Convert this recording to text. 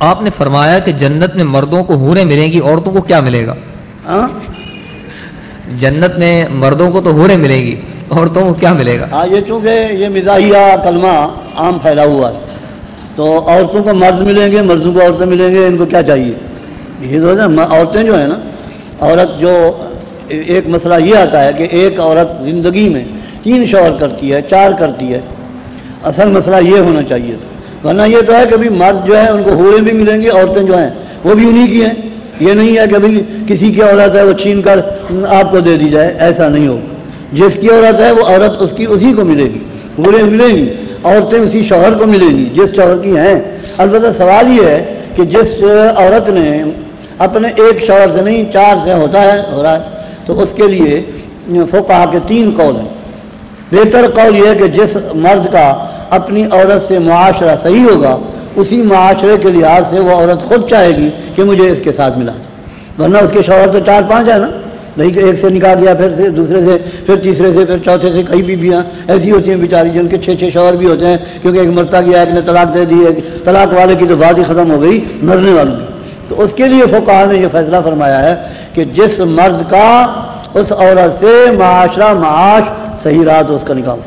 آپ نے فرمایا کہ جنت میں مردوں کو ہوریں ملیں گی عورتوں کو کیا ملے گا؟ ہاں؟ جنت میں مردوں کو تو ہوریں ملیں گی عورتوں کو کیا ملے گا؟ ہاں یہ چونکہ یہ مزاحیہ کلمہ عام پھیلا ہوا ہے۔ تو عورتوں کو مرد ملیں گے مردوں کو عورتیں ملیں گے ان کو کیا چاہیے؟ یہ تو ہے عورتیں جو ہیں نا عورت جو ایک مسئلہ یہ آتا ہے کہ ایک عورت زندگی میں تین شوہر کرتی ہے چار کرتی ہے اصل مسئلہ یہ ہونا چاہیے۔ ورنہ یہ تو ہے کہ بھی مرد جو ہے ان کو ہورے بھی ملیں گی، عورتیں جو ہیں، وہ بھی انہی کی ہیں۔ یہ نہیں ہے کہ بھائی کسی کی عورت ہے، وہ چھین کر آپ کو دے دی جائے، ایسا نہیں ہوگا۔ جس کی عورت ہے، وہ عورت اس کی اسی کو ملے گی ہورے ملیں گی، عورتیں اسی شوہر کو ملیں گی، جس شوہر کی ہیں۔ البتہ سوال یہ ہے کہ جس عورت نے اپنے ایک شوہر سے نہیں، چار سے ہوتا ہے، ہو رہا ہے، تو اس کے لیے فوکا کے تین قول ہیں۔ بہتر قول یہ ہے کہ جس مرد کا اپنی عورت سے معاشرہ صحیح ہوگا، اسی معاشرے کے لحاظ سے وہ عورت خود چاہے گی کہ مجھے اس کے ساتھ ملا دے۔ ورنہ اس کے شوہر تو چار پانچ ہے نا۔ نہیں کہ ایک سے نکاح دیا، پھر سے دوسرے سے، پھر تیسرے سے، پھر چوتھے سے کئی بیویاں ایسی ہوتی ہیں بیچاری جن کے چھ چھ شوہر بھی ہوتے ہیں، کیونکہ ایک مرتا گیا ایک نے طلاق دے دی طلاق والے کی تو بات ہی ختم ہو گئی، مرنے والوں کی۔ تو اس کے لیے فوکار نے یہ فیصلہ فرمایا ہے کہ جس مرد کا، اس عورت سے معاشرہ معاش صحیح رہا تو اس کا نکاح سے